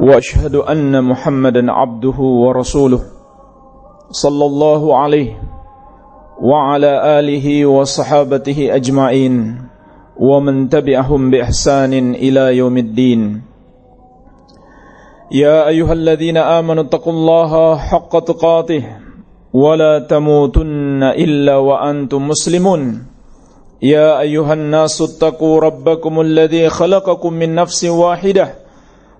وأشهد أن محمدا عبده ورسوله صلى الله عليه وعلى آله وصحابته أجمعين ومن تبعهم بإحسان إلى يوم الدين. يا أيها الذين آمنوا اتقوا الله حق تقاته ولا تموتن إلا وأنتم مسلمون. يا أيها الناس اتقوا ربكم الذي خلقكم من نفس واحدة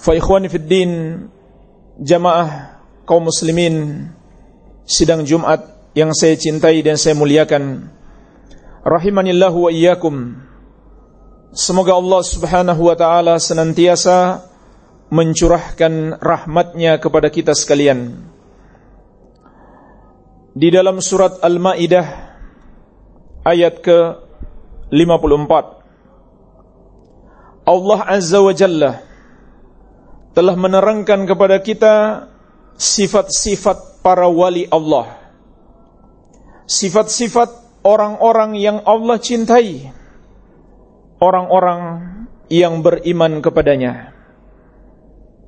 Fa ikhwani fid din jamaah kaum muslimin sidang Jumat yang saya cintai dan saya muliakan. Rahimanillahu wa iyyakum. Semoga Allah Subhanahu wa taala senantiasa mencurahkan rahmatnya kepada kita sekalian. Di dalam surat Al-Maidah ayat ke 54 Allah Azza wa Jalla telah menerangkan kepada kita sifat-sifat para wali Allah. Sifat-sifat orang-orang yang Allah cintai. Orang-orang yang beriman kepadanya.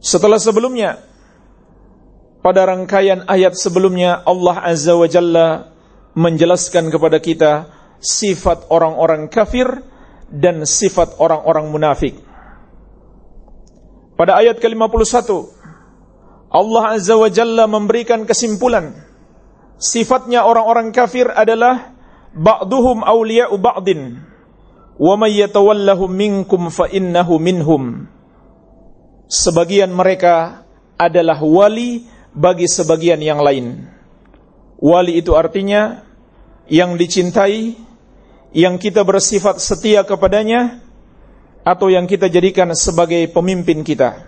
Setelah sebelumnya, pada rangkaian ayat sebelumnya Allah Azza wa Jalla menjelaskan kepada kita sifat orang-orang kafir dan sifat orang-orang munafik. Pada ayat ke-51 Allah Azza wa Jalla memberikan kesimpulan. Sifatnya orang-orang kafir adalah Ba'duhum awliya'u ba'din. Wa may yatawallahum minkum fa innahu minhum. Sebagian mereka adalah wali bagi sebagian yang lain. Wali itu artinya Yang dicintai Yang kita bersifat setia kepadanya atau yang kita jadikan sebagai pemimpin kita.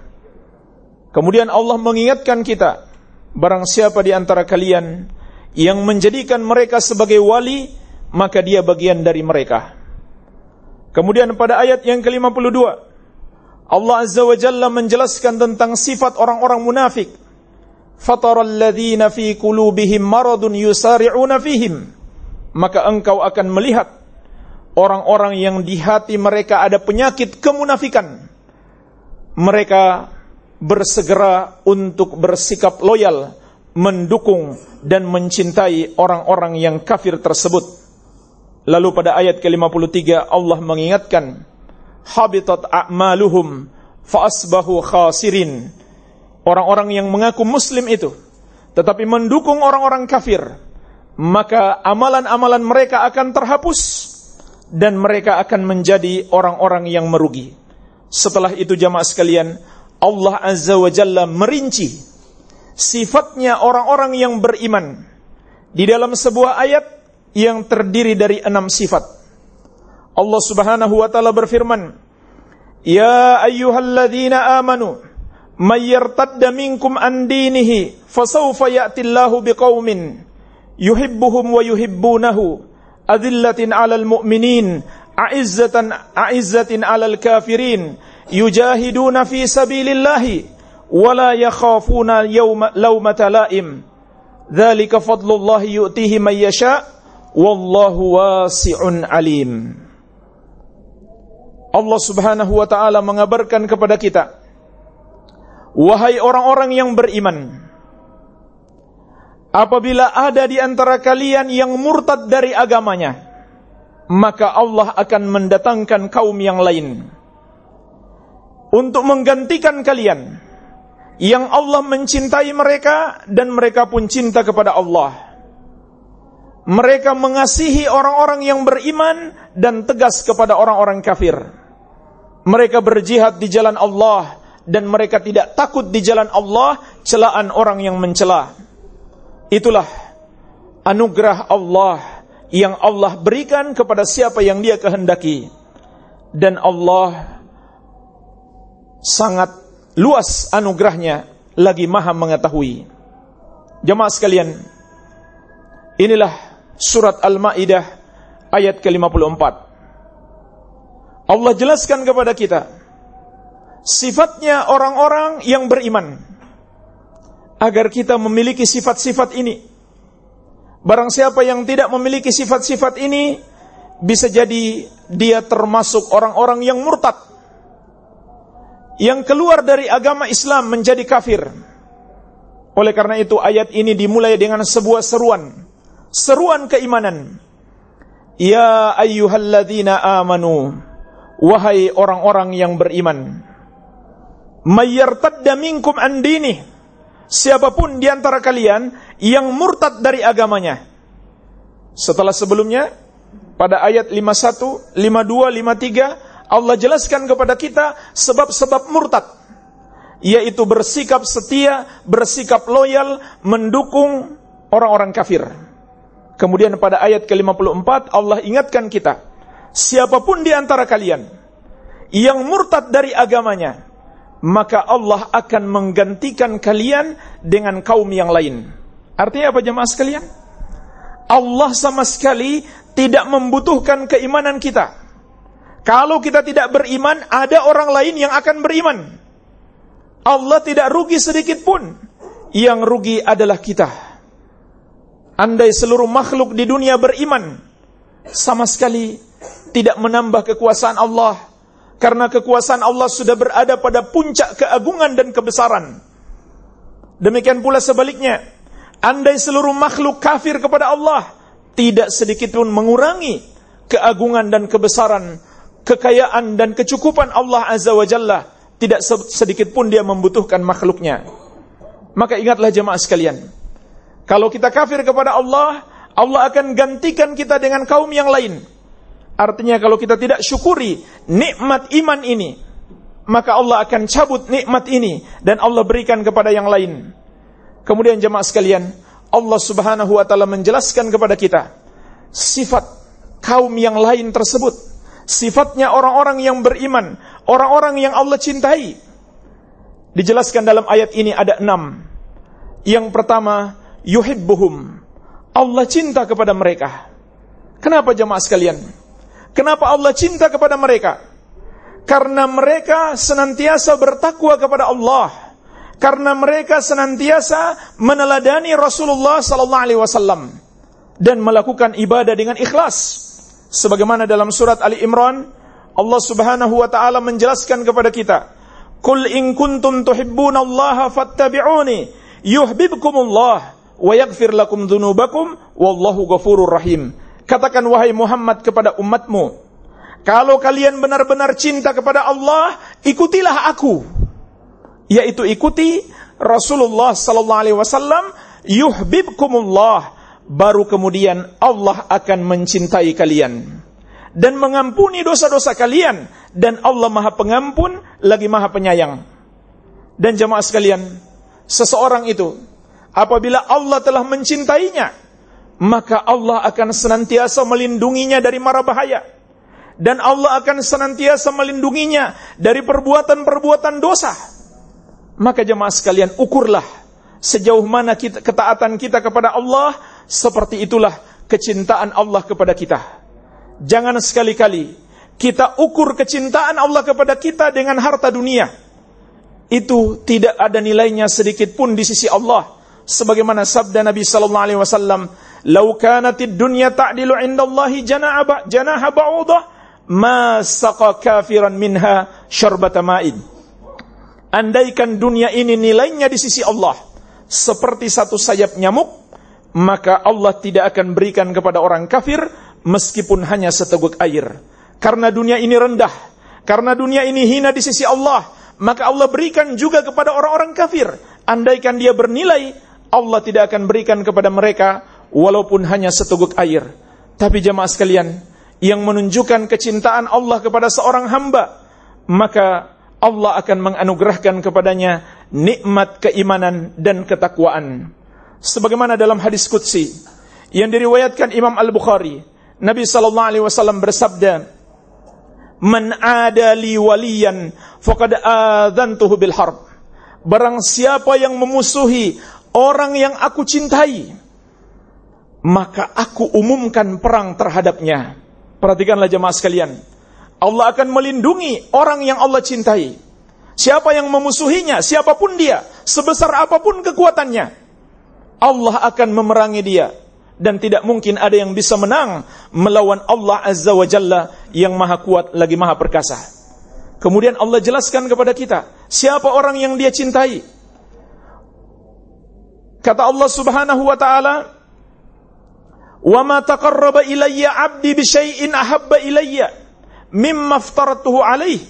Kemudian Allah mengingatkan kita, barang siapa di antara kalian yang menjadikan mereka sebagai wali, maka dia bagian dari mereka. Kemudian pada ayat yang ke-52, Allah Azza wa Jalla menjelaskan tentang sifat orang-orang munafik. Fataral ladzina fi qulubihim maradun yusari'una fihim. Maka engkau akan melihat orang-orang yang di hati mereka ada penyakit kemunafikan. Mereka bersegera untuk bersikap loyal, mendukung dan mencintai orang-orang yang kafir tersebut. Lalu pada ayat ke-53 Allah mengingatkan, habitat a'maluhum faasbahu khasirin. Orang-orang yang mengaku muslim itu tetapi mendukung orang-orang kafir, maka amalan-amalan mereka akan terhapus dan mereka akan menjadi orang-orang yang merugi. Setelah itu jamaah sekalian, Allah Azza wa Jalla merinci sifatnya orang-orang yang beriman di dalam sebuah ayat yang terdiri dari enam sifat. Allah Subhanahu wa taala berfirman, "Ya ayyuhalladzina amanu, may yartadda minkum an dinihi, fasawfa ya'ti Allahu biqaumin yuhibbuhum wa yuhibbunahu." Adillatin 'alal mu'minin a'izzatan a'izzatin 'alal kafirin yujahiduna fi sabilillahi wala yakhafuna yawma lawmata la'im dzalika fadlullahi yu'tihi man yasha wallahu wasi'un alim Allah Subhanahu wa taala mengabarkan kepada kita wahai orang-orang yang beriman Apabila ada di antara kalian yang murtad dari agamanya, maka Allah akan mendatangkan kaum yang lain untuk menggantikan kalian yang Allah mencintai mereka dan mereka pun cinta kepada Allah. Mereka mengasihi orang-orang yang beriman dan tegas kepada orang-orang kafir. Mereka berjihad di jalan Allah dan mereka tidak takut di jalan Allah celaan orang yang mencela. Itulah anugerah Allah yang Allah berikan kepada siapa yang Dia kehendaki. Dan Allah sangat luas anugerahnya lagi maha mengetahui. Jemaah sekalian, inilah surat Al-Maidah ayat ke-54. Allah jelaskan kepada kita sifatnya orang-orang yang beriman agar kita memiliki sifat-sifat ini. Barang siapa yang tidak memiliki sifat-sifat ini bisa jadi dia termasuk orang-orang yang murtad yang keluar dari agama Islam menjadi kafir. Oleh karena itu ayat ini dimulai dengan sebuah seruan. Seruan keimanan. Ya ayyuhalladzina amanu. Wahai orang-orang yang beriman. Mayyartadda minkum andini. Siapa pun di antara kalian yang murtad dari agamanya. Setelah sebelumnya, pada ayat 51, 52, 53, Allah jelaskan kepada kita sebab-sebab murtad yaitu bersikap setia, bersikap loyal, mendukung orang-orang kafir. Kemudian pada ayat ke-54 Allah ingatkan kita, siapa pun di antara kalian yang murtad dari agamanya, maka Allah akan menggantikan kalian dengan kaum yang lain. Artinya apa jemaah sekalian? Allah sama sekali tidak membutuhkan keimanan kita. Kalau kita tidak beriman, ada orang lain yang akan beriman. Allah tidak rugi sedikit pun. Yang rugi adalah kita. Andai seluruh makhluk di dunia beriman, sama sekali tidak menambah kekuasaan Allah. Karena kekuasaan Allah sudah berada pada puncak keagungan dan kebesaran. Demikian pula sebaliknya, andai seluruh makhluk kafir kepada Allah, tidak sedikit pun mengurangi keagungan dan kebesaran kekayaan dan kecukupan Allah Azza wa Jalla tidak sedikit pun dia membutuhkan makhluknya. Maka ingatlah jemaah sekalian, kalau kita kafir kepada Allah, Allah akan gantikan kita dengan kaum yang lain. Artinya kalau kita tidak syukuri nikmat iman ini, maka Allah akan cabut nikmat ini dan Allah berikan kepada yang lain. Kemudian jemaah sekalian, Allah Subhanahu wa taala menjelaskan kepada kita sifat kaum yang lain tersebut sifatnya orang-orang yang beriman, orang-orang yang Allah cintai. Dijelaskan dalam ayat ini ada enam. Yang pertama, yuhibbuhum. Allah cinta kepada mereka. Kenapa jemaah sekalian? Kenapa Allah cinta kepada mereka? Karena mereka senantiasa bertakwa kepada Allah. Karena mereka senantiasa meneladani Rasulullah sallallahu alaihi wasallam dan melakukan ibadah dengan ikhlas sebagaimana dalam surat Ali Imran Allah Subhanahu wa taala menjelaskan kepada kita Qul in kuntum tuhibbunallaha fattabi'uni yuhibbukumullah wa yaghfir lakum dzunubakum wallahu ghafurur rahim Katakan wahai Muhammad kepada umatmu kalau kalian benar-benar cinta kepada Allah ikutilah aku yaitu ikuti Rasulullah sallallahu alaihi wasallam yuhibbukumullah baru kemudian Allah akan mencintai kalian dan mengampuni dosa-dosa kalian dan Allah Maha Pengampun lagi Maha Penyayang. Dan jemaah sekalian, seseorang itu apabila Allah telah mencintainya, maka Allah akan senantiasa melindunginya dari mara bahaya. Dan Allah akan senantiasa melindunginya dari perbuatan-perbuatan dosa. Maka jemaah sekalian, ukurlah sejauh mana kita, ketaatan kita kepada Allah seperti itulah kecintaan Allah kepada kita. Jangan sekali-kali kita ukur kecintaan Allah kepada kita dengan harta dunia. Itu tidak ada nilainya sedikit pun di sisi Allah. Sebagaimana sabda Nabi sallallahu alaihi wasallam, "Lau kanatid dunya ta'dilu 'indallahi janaha janaha ba'udah, ma saqa kafiran minha syarbata ma'id." Andaikan dunia ini nilainya di sisi Allah seperti satu sayap nyamuk, maka Allah tidak akan berikan kepada orang kafir meskipun hanya seteguk air. Karena dunia ini rendah, karena dunia ini hina di sisi Allah, maka Allah berikan juga kepada orang-orang kafir. Andaikan dia bernilai, Allah tidak akan berikan kepada mereka walaupun hanya seteguk air. Tapi jemaah sekalian, yang menunjukkan kecintaan Allah kepada seorang hamba, maka Allah akan menganugerahkan kepadanya nikmat keimanan dan ketakwaan. Sebagaimana dalam hadis qudsi yang diriwayatkan Imam Al-Bukhari, Nabi sallallahu alaihi wasallam bersabda, "Man ada li waliyan faqad adzantuhu bil harb." Barang siapa yang memusuhi orang yang aku cintai, maka aku umumkan perang terhadapnya. Perhatikanlah jemaah sekalian. Allah akan melindungi orang yang Allah cintai. Siapa yang memusuhinya, siapa pun dia, sebesar apa pun kekuatannya, Allah akan memerangi dia dan tidak mungkin ada yang bisa menang melawan Allah Azza wa Jalla yang maha kuat lagi maha perkasa. Kemudian Allah jelaskan kepada kita, siapa orang yang dia cintai. Kata Allah Subhanahu wa taala, Wa ma taqarraba ilayya 'abdi bi syai'in ahabba ilayya mimma aftaratuhu alaih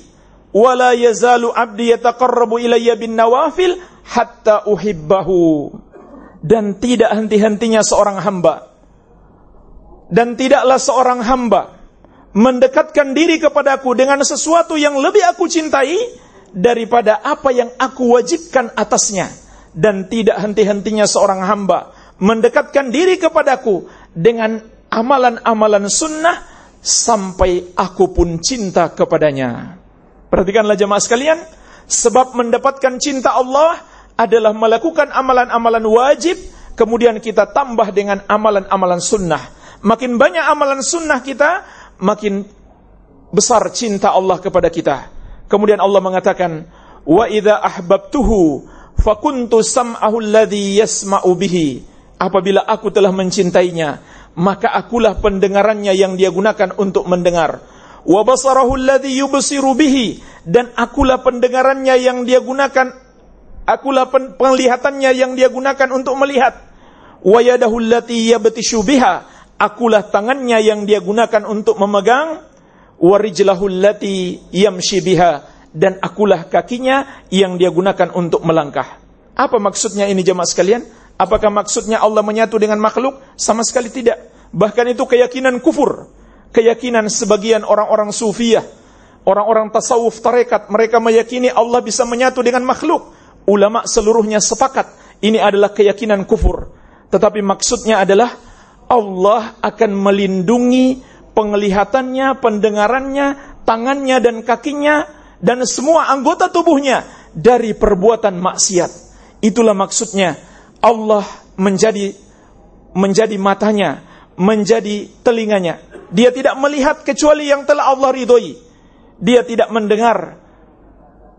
wa la yazalu 'abdi yataqarrabu ilayya bin nawafil hatta uhibbahu. Dan tidak henti-hentinya seorang hamba. Dan tidaklah seorang hamba mendekatkan diri kepadaku dengan sesuatu yang lebih aku cintai daripada apa yang aku wajibkan atasnya. Dan tidak henti-hentinya seorang hamba mendekatkan diri kepadaku dengan amalan-amalan sunnah sampai aku pun cinta kepadanya. Perhatikanlah jemaah sekalian, sebab mendapatkan cinta Allah adalah melakukan amalan-amalan wajib, kemudian kita tambah dengan amalan-amalan sunnah. Makin banyak amalan sunnah kita, makin besar cinta Allah kepada kita. Kemudian Allah mengatakan, "Wa ahbabtuhu fakuntu sam'ahu alladhi yasma'u bihi." Apabila aku telah mencintainya, maka akulah pendengarannya yang dia gunakan untuk mendengar. Wa basarahu alladhi yubsiru bihi dan akulah pendengarannya yang dia gunakan akulah penglihatannya yang dia gunakan untuk melihat. Wa yadahu allati yabtishu biha akulah tangannya yang dia gunakan untuk memegang. Wa rijlahu allati yamshi biha dan akulah kakinya yang dia gunakan untuk melangkah. Apa maksudnya ini jemaah sekalian? Apakah maksudnya Allah menyatu dengan makhluk? Sama sekali tidak. Bahkan itu keyakinan kufur. Keyakinan sebagian orang-orang sufiyah. Orang-orang tasawuf tarekat. Mereka meyakini Allah bisa menyatu dengan makhluk. Ulama seluruhnya sepakat. Ini adalah keyakinan kufur. Tetapi maksudnya adalah Allah akan melindungi penglihatannya, pendengarannya, tangannya dan kakinya dan semua anggota tubuhnya dari perbuatan maksiat. Itulah maksudnya Allah menjadi menjadi matanya, menjadi telinganya. Dia tidak melihat kecuali yang telah Allah ridhoi. Dia tidak mendengar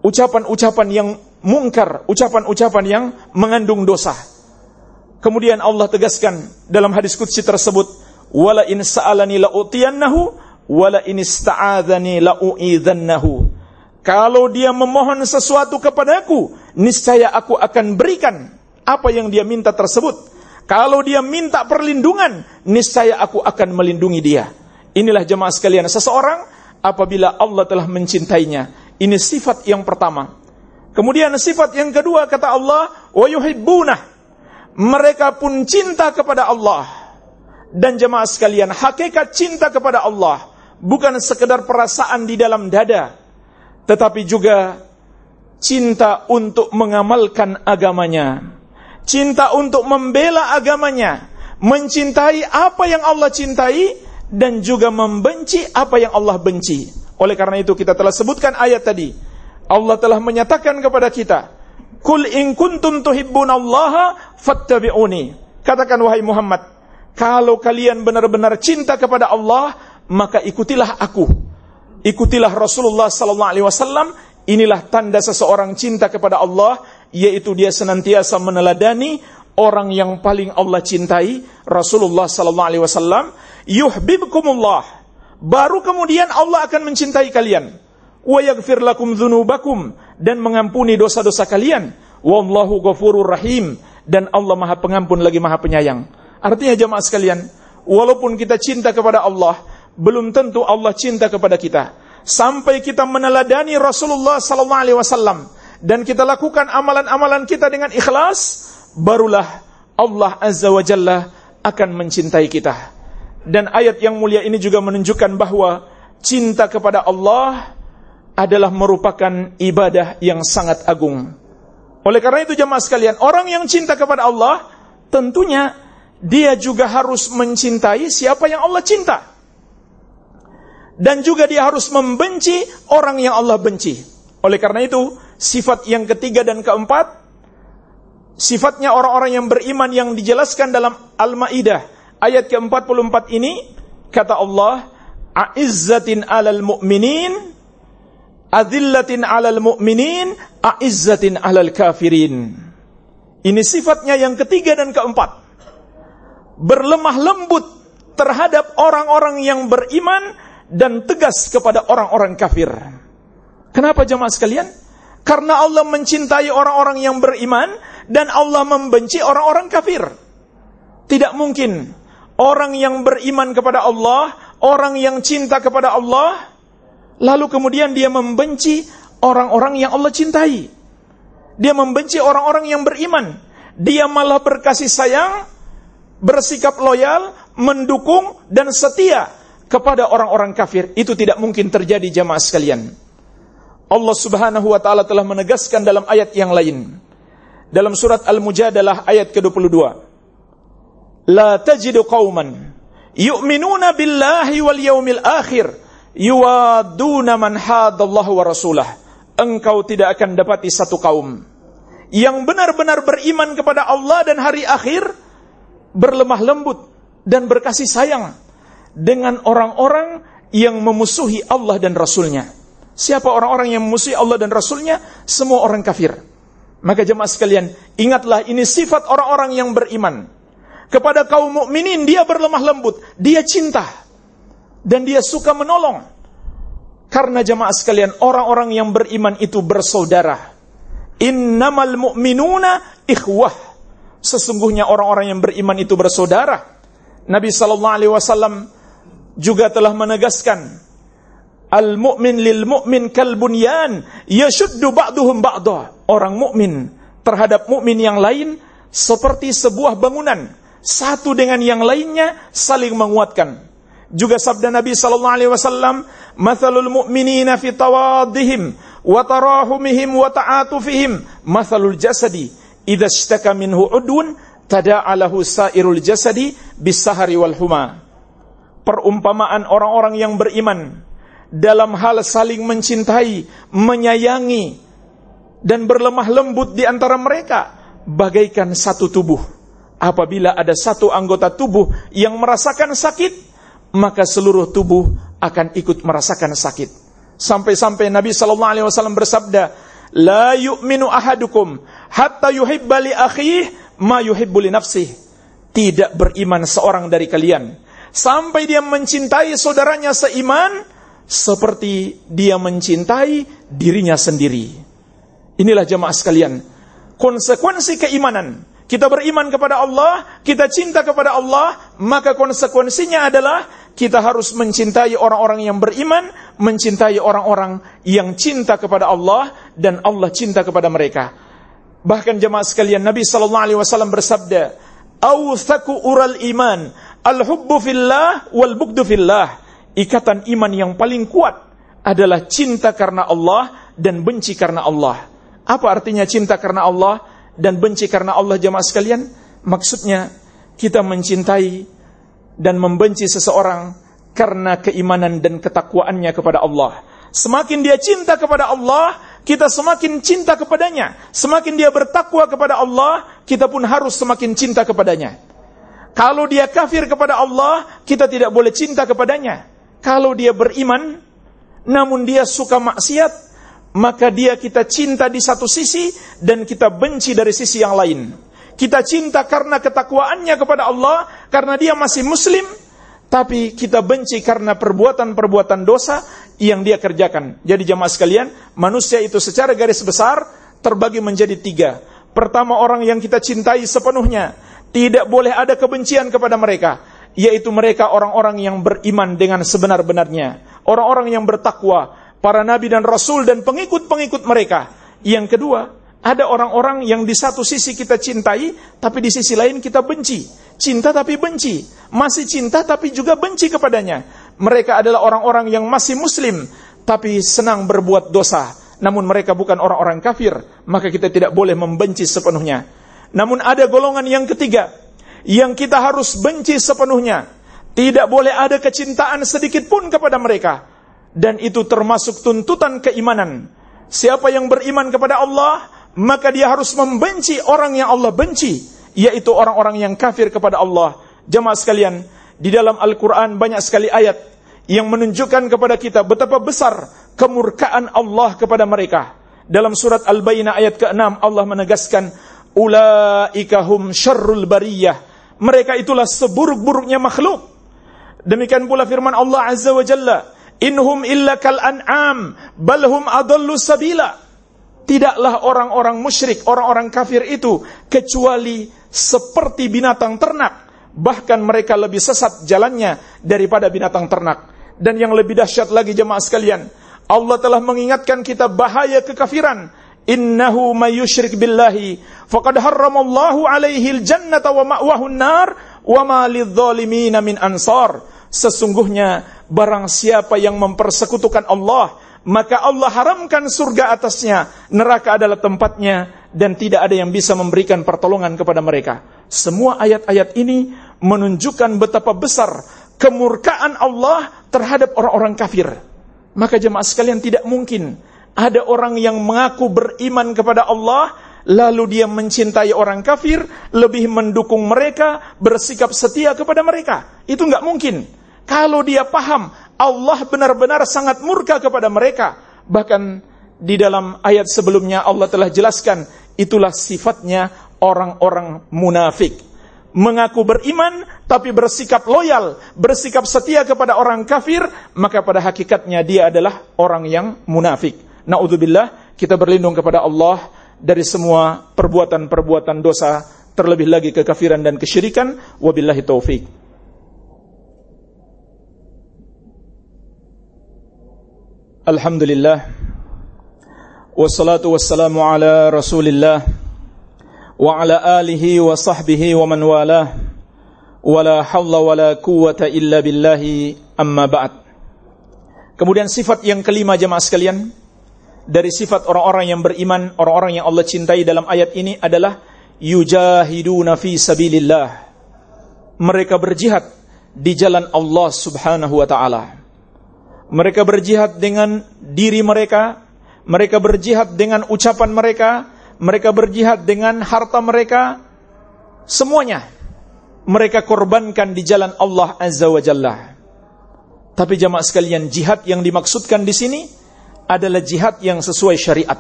ucapan-ucapan yang mungkar, ucapan-ucapan yang mengandung dosa. Kemudian Allah tegaskan dalam hadis qudsi tersebut, "Wala in sa'alani la'utiyannahu, wala in ista'adzani la'u'idzannahu." Kalau dia memohon sesuatu kepadaku, niscaya aku akan berikan apa yang dia minta tersebut. Kalau dia minta perlindungan, niscaya aku akan melindungi dia. Inilah jemaah sekalian, seseorang apabila Allah telah mencintainya. Ini sifat yang pertama. Kemudian sifat yang kedua kata Allah, wa. Mereka pun cinta kepada Allah. Dan jemaah sekalian, hakikat cinta kepada Allah bukan sekedar perasaan di dalam dada, tetapi juga cinta untuk mengamalkan agamanya cinta untuk membela agamanya, mencintai apa yang Allah cintai dan juga membenci apa yang Allah benci. Oleh karena itu kita telah sebutkan ayat tadi. Allah telah menyatakan kepada kita, "Kul in kuntum tuhibbunallaha fattabi'uni." Katakan wahai Muhammad, kalau kalian benar-benar cinta kepada Allah, maka ikutilah aku. Ikutilah Rasulullah sallallahu alaihi wasallam. Inilah tanda seseorang cinta kepada Allah yaitu dia senantiasa meneladani orang yang paling Allah cintai Rasulullah sallallahu alaihi wasallam yuhibbukumullah baru kemudian Allah akan mencintai kalian. Wa yaghfir lakum dzunubakum dan mengampuni dosa-dosa kalian. Wallahu ghafurur rahim. Dan Allah Maha Pengampun lagi Maha Penyayang. Artinya jemaah sekalian walaupun kita cinta kepada Allah belum tentu Allah cinta kepada kita. Sampai kita meneladani Rasulullah sallallahu alaihi wasallam dan kita lakukan amalan-amalan kita dengan ikhlas, barulah Allah Azza wa Jalla akan mencintai kita. Dan ayat yang mulia ini juga menunjukkan bahwa cinta kepada Allah adalah merupakan ibadah yang sangat agung. Oleh karena itu jemaah sekalian, orang yang cinta kepada Allah tentunya dia juga harus mencintai siapa yang Allah cinta. Dan juga dia harus membenci orang yang Allah benci. Oleh karena itu, sifat yang ketiga dan keempat, sifatnya orang-orang yang beriman yang dijelaskan dalam Al-Maidah ayat ke-44 ini kata Allah, "A'izzatin 'alal mu'minin adillatin 'alal mu'minin, a'izzatin 'alal kafirin." Ini sifatnya yang ketiga dan keempat. Berlemah lembut terhadap orang-orang yang beriman dan tegas kepada orang-orang kafir. Kenapa jemaah sekalian? Karena Allah mencintai orang-orang yang beriman dan Allah membenci orang-orang kafir. Tidak mungkin orang yang beriman kepada Allah, orang yang cinta kepada Allah, lalu kemudian dia membenci orang-orang yang Allah cintai. Dia membenci orang-orang yang beriman. Dia malah berkasih sayang, bersikap loyal, mendukung dan setia kepada orang-orang kafir. Itu tidak mungkin terjadi jamaah sekalian. Allah Subhanahu wa taala telah menegaskan dalam ayat yang lain. Dalam surat Al-Mujadalah ayat ke-22. La tajidu qauman yu'minuna billahi wal yaumil akhir yuwaduna man hadallahu wa rasulah. Engkau tidak akan dapati satu kaum yang benar-benar beriman kepada Allah dan hari akhir berlemah lembut dan berkasih sayang dengan orang-orang yang memusuhi Allah dan Rasulnya. Siapa orang-orang yang memusuhi Allah dan Rasulnya? Semua orang kafir. Maka jemaah sekalian, ingatlah ini sifat orang-orang yang beriman. Kepada kaum mukminin dia berlemah lembut, dia cinta dan dia suka menolong. Karena jemaah sekalian, orang-orang yang beriman itu bersaudara. Innamal mu'minuna ikhwah. Sesungguhnya orang-orang yang beriman itu bersaudara. Nabi wasallam juga telah menegaskan Al-mu'min lil mu'min kal bunyan yashuddu ba'duhum ba'da. Orang mukmin terhadap mukmin yang lain seperti sebuah bangunan, satu dengan yang lainnya saling menguatkan. Juga sabda Nabi sallallahu alaihi wasallam, "Matsalul mu'minina fi tawaddihim wa tarahumihim wa ta'atufihim, matsalul jasadi idza ishtaka minhu udwun tada'alahu sairul jasadi bisahari wal huma." Perumpamaan orang-orang yang beriman dalam hal saling mencintai, menyayangi, dan berlemah lembut di antara mereka, bagaikan satu tubuh. Apabila ada satu anggota tubuh yang merasakan sakit, maka seluruh tubuh akan ikut merasakan sakit. Sampai-sampai Nabi Shallallahu Alaihi Wasallam bersabda, yu'minu ahadukum hatta yuhibba li akhih li nafsih. Tidak beriman seorang dari kalian sampai dia mencintai saudaranya seiman seperti dia mencintai dirinya sendiri. Inilah jemaah sekalian, konsekuensi keimanan. Kita beriman kepada Allah, kita cinta kepada Allah, maka konsekuensinya adalah kita harus mencintai orang-orang yang beriman, mencintai orang-orang yang cinta kepada Allah dan Allah cinta kepada mereka. Bahkan jemaah sekalian, Nabi sallallahu alaihi wasallam bersabda, "Awthaku ural iman, al-hubbu fillah wal bugdu fillah." Ikatan iman yang paling kuat adalah cinta karena Allah dan benci karena Allah. Apa artinya cinta karena Allah dan benci karena Allah jemaah sekalian? Maksudnya kita mencintai dan membenci seseorang karena keimanan dan ketakwaannya kepada Allah. Semakin dia cinta kepada Allah, kita semakin cinta kepadanya. Semakin dia bertakwa kepada Allah, kita pun harus semakin cinta kepadanya. Kalau dia kafir kepada Allah, kita tidak boleh cinta kepadanya. Kalau dia beriman, namun dia suka maksiat, maka dia kita cinta di satu sisi dan kita benci dari sisi yang lain. Kita cinta karena ketakwaannya kepada Allah, karena dia masih muslim, tapi kita benci karena perbuatan-perbuatan dosa yang dia kerjakan. Jadi jemaah sekalian, manusia itu secara garis besar terbagi menjadi tiga. Pertama orang yang kita cintai sepenuhnya, tidak boleh ada kebencian kepada mereka yaitu mereka orang-orang yang beriman dengan sebenar-benarnya, orang-orang yang bertakwa, para nabi dan rasul dan pengikut-pengikut mereka. Yang kedua, ada orang-orang yang di satu sisi kita cintai, tapi di sisi lain kita benci. Cinta tapi benci. Masih cinta tapi juga benci kepadanya. Mereka adalah orang-orang yang masih muslim, tapi senang berbuat dosa. Namun mereka bukan orang-orang kafir, maka kita tidak boleh membenci sepenuhnya. Namun ada golongan yang ketiga, yang kita harus benci sepenuhnya. Tidak boleh ada kecintaan sedikit pun kepada mereka dan itu termasuk tuntutan keimanan. Siapa yang beriman kepada Allah, maka dia harus membenci orang yang Allah benci, yaitu orang-orang yang kafir kepada Allah. Jemaah sekalian, di dalam Al-Quran banyak sekali ayat yang menunjukkan kepada kita betapa besar kemurkaan Allah kepada mereka. Dalam surat Al-Bayyinah ayat ke-6 Allah menegaskan, Ulaika hum syarrul bariyah. Mereka itulah seburuk-buruknya makhluk. Demikian pula firman Allah Azza wa Jalla, Inhum illa kal an'am balhum adallu sabila. Tidaklah orang-orang musyrik, orang-orang kafir itu kecuali seperti binatang ternak. Bahkan mereka lebih sesat jalannya daripada binatang ternak. Dan yang lebih dahsyat lagi jemaah sekalian, Allah telah mengingatkan kita bahaya kekafiran. Innahu may yusyrik billahi faqad harramallahu alaihi al-jannata wa ma'wahu an-nar wa ma lidh-dhalimin min ansar. Sesungguhnya barang siapa yang mempersekutukan Allah, maka Allah haramkan surga atasnya, neraka adalah tempatnya dan tidak ada yang bisa memberikan pertolongan kepada mereka. Semua ayat-ayat ini menunjukkan betapa besar kemurkaan Allah terhadap orang-orang kafir. Maka jemaah sekalian tidak mungkin ada orang yang mengaku beriman kepada Allah lalu dia mencintai orang kafir, lebih mendukung mereka, bersikap setia kepada mereka. Itu nggak mungkin. Kalau dia paham Allah benar-benar sangat murka kepada mereka. Bahkan di dalam ayat sebelumnya Allah telah jelaskan itulah sifatnya orang-orang munafik. Mengaku beriman tapi bersikap loyal, bersikap setia kepada orang kafir, maka pada hakikatnya dia adalah orang yang munafik. Nauzubillah, kita berlindung kepada Allah dari semua perbuatan-perbuatan dosa, terlebih lagi kekafiran dan kesyirikan. Wabillahi taufik. Alhamdulillah. Wassalatu wassalamu ala rasulillah. Wa ala alihi wa sahbihi wa man walah. Wa la hawla wa la illa billahi amma ba'd. Kemudian sifat yang kelima jemaah sekalian Dari sifat orang-orang yang beriman Orang-orang yang Allah cintai dalam ayat ini adalah Yujahiduna fi sabilillah Mereka berjihad di jalan Allah subhanahu wa ta'ala mereka berjihad dengan diri mereka, mereka berjihad dengan ucapan mereka, mereka berjihad dengan harta mereka, semuanya mereka korbankan di jalan Allah Azza wa Jalla. Tapi jamaah sekalian, jihad yang dimaksudkan di sini adalah jihad yang sesuai syariat.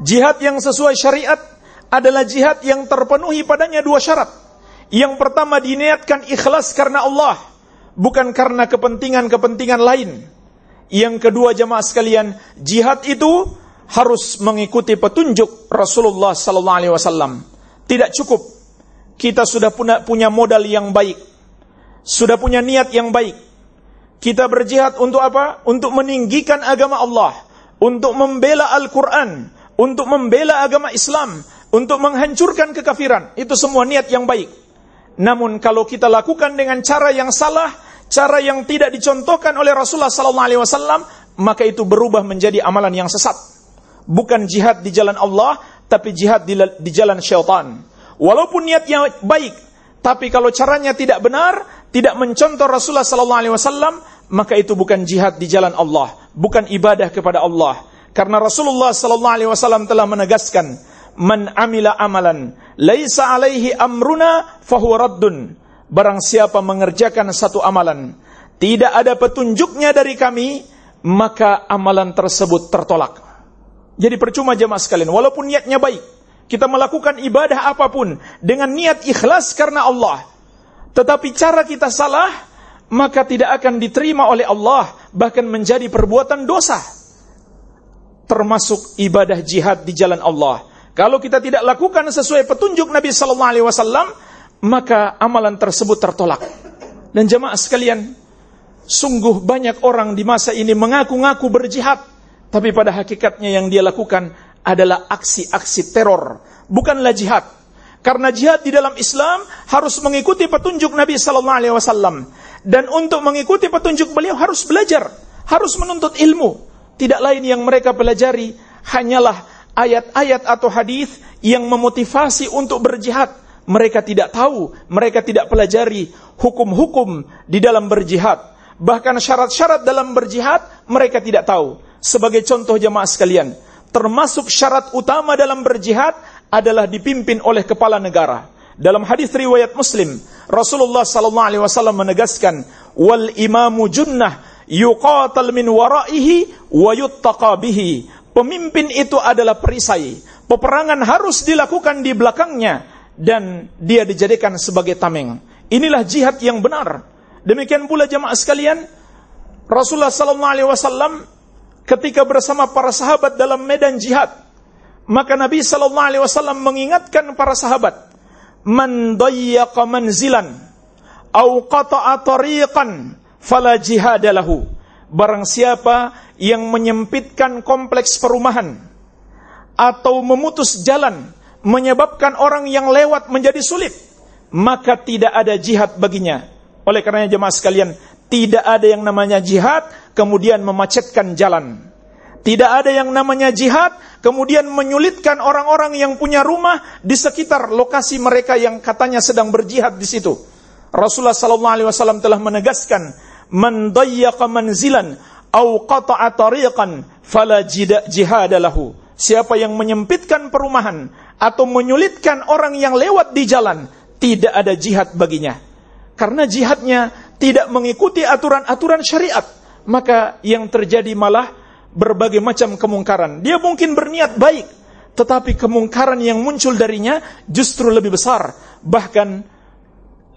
Jihad yang sesuai syariat adalah jihad yang terpenuhi padanya dua syarat. Yang pertama diniatkan ikhlas karena Allah bukan karena kepentingan-kepentingan lain. Yang kedua jemaah sekalian, jihad itu harus mengikuti petunjuk Rasulullah sallallahu alaihi wasallam. Tidak cukup kita sudah punya modal yang baik. Sudah punya niat yang baik. Kita berjihad untuk apa? Untuk meninggikan agama Allah, untuk membela Al-Qur'an, untuk membela agama Islam, untuk menghancurkan kekafiran. Itu semua niat yang baik. Namun kalau kita lakukan dengan cara yang salah, cara yang tidak dicontohkan oleh Rasulullah sallallahu alaihi wasallam, maka itu berubah menjadi amalan yang sesat. Bukan jihad di jalan Allah, tapi jihad di, jalan syaitan. Walaupun niatnya baik, tapi kalau caranya tidak benar, tidak mencontoh Rasulullah sallallahu alaihi wasallam, maka itu bukan jihad di jalan Allah, bukan ibadah kepada Allah. Karena Rasulullah sallallahu alaihi wasallam telah menegaskan, man amila amalan laisa alaihi amruna fahuwa raddun barang siapa mengerjakan satu amalan tidak ada petunjuknya dari kami maka amalan tersebut tertolak jadi percuma jemaah sekalian walaupun niatnya baik kita melakukan ibadah apa pun dengan niat ikhlas karena Allah tetapi cara kita salah maka tidak akan diterima oleh Allah bahkan menjadi perbuatan dosa termasuk ibadah jihad di jalan Allah kalau kita tidak lakukan sesuai petunjuk Nabi sallallahu alaihi wasallam, maka amalan tersebut tertolak. Dan jemaah sekalian, Sungguh banyak orang di masa ini mengaku-ngaku berjihad, tapi pada hakikatnya yang dia lakukan adalah aksi-aksi teror, bukanlah jihad. Karena jihad di dalam Islam harus mengikuti petunjuk Nabi sallallahu alaihi wasallam dan untuk mengikuti petunjuk beliau harus belajar, harus menuntut ilmu. Tidak lain yang mereka pelajari hanyalah ayat-ayat atau hadis yang memotivasi untuk berjihad. Mereka tidak tahu, mereka tidak pelajari hukum-hukum di dalam berjihad bahkan syarat-syarat dalam berjihad mereka tidak tahu. Sebagai contoh jemaah sekalian, termasuk syarat utama dalam berjihad adalah dipimpin oleh kepala negara. Dalam hadis riwayat Muslim, Rasulullah sallallahu alaihi wasallam menegaskan, "Wal imamu junnah yuqatal min waraihi wa yuttaqa bihi." Pemimpin itu adalah perisai. Peperangan harus dilakukan di belakangnya dan dia dijadikan sebagai tameng. Inilah jihad yang benar. Demikian pula jemaah sekalian, Rasulullah sallallahu alaihi wasallam ketika bersama para sahabat dalam medan jihad, maka Nabi sallallahu alaihi wasallam mengingatkan para sahabat, "Man dayyaqa manzilan au qata'a tariqan fala jihadalahu." Barang siapa yang menyempitkan kompleks perumahan atau memutus jalan menyebabkan orang yang lewat menjadi sulit, maka tidak ada jihad baginya oleh karenanya jemaah sekalian, tidak ada yang namanya jihad kemudian memacetkan jalan. Tidak ada yang namanya jihad kemudian menyulitkan orang-orang yang punya rumah di sekitar lokasi mereka yang katanya sedang berjihad di situ. Rasulullah sallallahu alaihi wasallam telah menegaskan, "Man dayyaqa manzilan au qata'a tariqan fala jihad lahu." Siapa yang menyempitkan perumahan atau menyulitkan orang yang lewat di jalan, tidak ada jihad baginya karena jihadnya tidak mengikuti aturan-aturan syariat, maka yang terjadi malah berbagai macam kemungkaran. Dia mungkin berniat baik, tetapi kemungkaran yang muncul darinya justru lebih besar, bahkan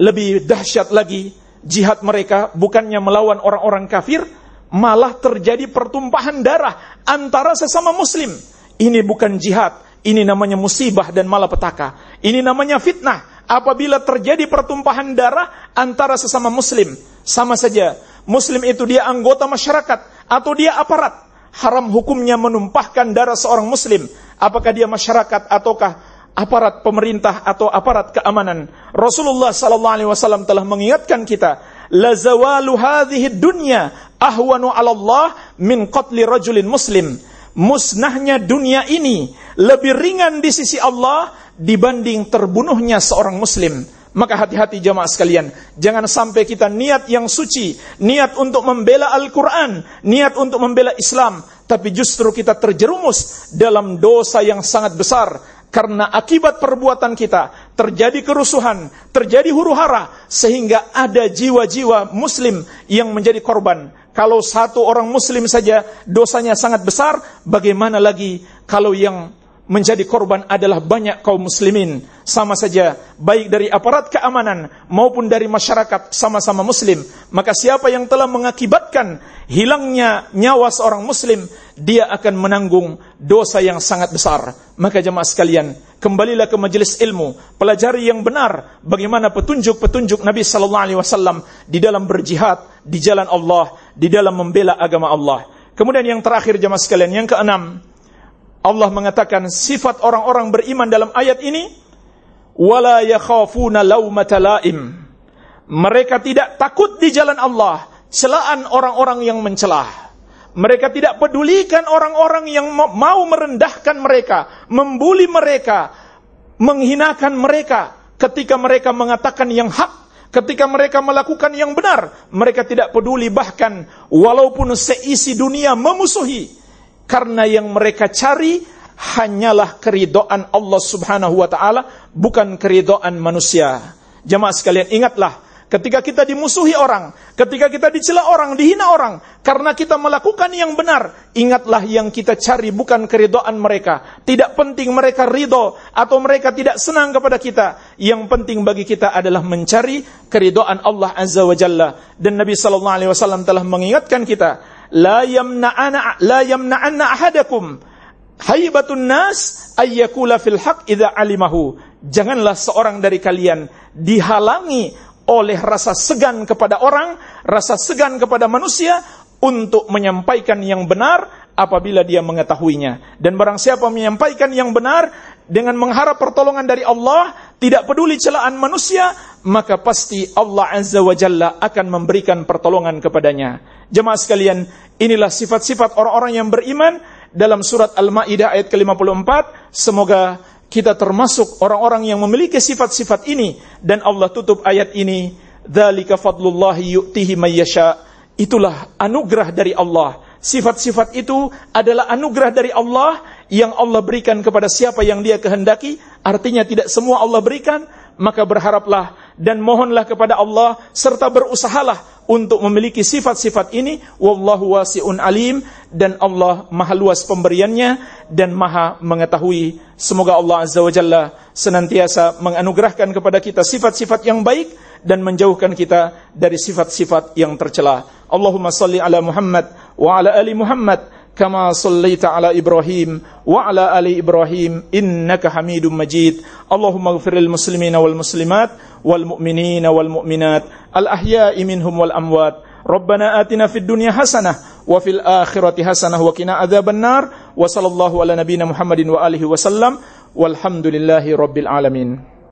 lebih dahsyat lagi jihad mereka bukannya melawan orang-orang kafir, malah terjadi pertumpahan darah antara sesama muslim. Ini bukan jihad, ini namanya musibah dan malapetaka. Ini namanya fitnah apabila terjadi pertumpahan darah antara sesama muslim. Sama saja, muslim itu dia anggota masyarakat atau dia aparat. Haram hukumnya menumpahkan darah seorang muslim. Apakah dia masyarakat ataukah aparat pemerintah atau aparat keamanan. Rasulullah sallallahu alaihi wasallam telah mengingatkan kita, la zawalu hadhihi dunya ahwanu 'ala Allah min qatli rajulin muslim. Musnahnya dunia ini lebih ringan di sisi Allah dibanding terbunuhnya seorang muslim. Maka hati-hati jamaah sekalian, jangan sampai kita niat yang suci, niat untuk membela Al-Quran, niat untuk membela Islam, tapi justru kita terjerumus dalam dosa yang sangat besar, karena akibat perbuatan kita terjadi kerusuhan, terjadi huru hara sehingga ada jiwa-jiwa muslim yang menjadi korban. Kalau satu orang muslim saja dosanya sangat besar, bagaimana lagi kalau yang menjadi korban adalah banyak kaum muslimin. Sama saja baik dari aparat keamanan maupun dari masyarakat sama-sama muslim. Maka siapa yang telah mengakibatkan hilangnya nyawa seorang muslim dia akan menanggung dosa yang sangat besar. Maka jemaah sekalian kembalilah ke majelis ilmu. Pelajari yang benar bagaimana petunjuk-petunjuk Nabi sallallahu alaihi wasallam di dalam berjihad di jalan Allah di dalam membela agama Allah. Kemudian yang terakhir jemaah sekalian yang keenam Allah mengatakan sifat orang-orang beriman dalam ayat ini wala yakhafuna laumata laim. Mereka tidak takut di jalan Allah celaan orang-orang yang mencelah. Mereka tidak pedulikan orang-orang yang mau merendahkan mereka, membuli mereka, menghinakan mereka ketika mereka mengatakan yang hak, ketika mereka melakukan yang benar, mereka tidak peduli bahkan walaupun seisi dunia memusuhi karena yang mereka cari hanyalah keridoan Allah Subhanahu wa taala, bukan keridoan manusia. Jemaah sekalian, ingatlah ketika kita dimusuhi orang, ketika kita dicela orang, dihina orang karena kita melakukan yang benar, ingatlah yang kita cari bukan keridoan mereka. Tidak penting mereka ridho atau mereka tidak senang kepada kita. Yang penting bagi kita adalah mencari keridoan Allah Azza wa Jalla. Dan Nabi sallallahu alaihi wasallam telah mengingatkan kita, la yamna'ana la yamna'anna ahadakum haibatun nas ayyakula fil haq idza alimahu janganlah seorang dari kalian dihalangi oleh rasa segan kepada orang, rasa segan kepada manusia untuk menyampaikan yang benar apabila dia mengetahuinya. Dan barang siapa menyampaikan yang benar dengan mengharap pertolongan dari Allah, tidak peduli celaan manusia, maka pasti Allah Azza wa Jalla akan memberikan pertolongan kepadanya. Jemaah sekalian, inilah sifat-sifat orang-orang yang beriman dalam surat Al-Maidah ayat ke-54. Semoga kita termasuk orang-orang yang memiliki sifat-sifat ini dan Allah tutup ayat ini, "Dzalika fadlullahi yu'tihi may Itulah anugerah dari Allah Sifat-sifat itu adalah anugerah dari Allah yang Allah berikan kepada siapa yang dia kehendaki. Artinya tidak semua Allah berikan, maka berharaplah dan mohonlah kepada Allah serta berusahalah untuk memiliki sifat-sifat ini wallahu wasiun alim dan Allah maha luas pemberiannya dan maha mengetahui. Semoga Allah azza wa jalla senantiasa menganugerahkan kepada kita sifat-sifat yang baik dan menjauhkan kita dari sifat-sifat yang tercela. Allahumma salli ala Muhammad wa ala ali Muhammad. كما صليت على ابراهيم وعلى ال ابراهيم انك حميد مجيد اللهم اغفر للمسلمين والمسلمات والمؤمنين والمؤمنات الاحياء منهم والاموات ربنا آتنا في الدنيا حسنة وفي الآخرة حسنة وقنا عذاب النار وصلى الله على نبينا محمد وآله وسلم والحمد لله رب العالمين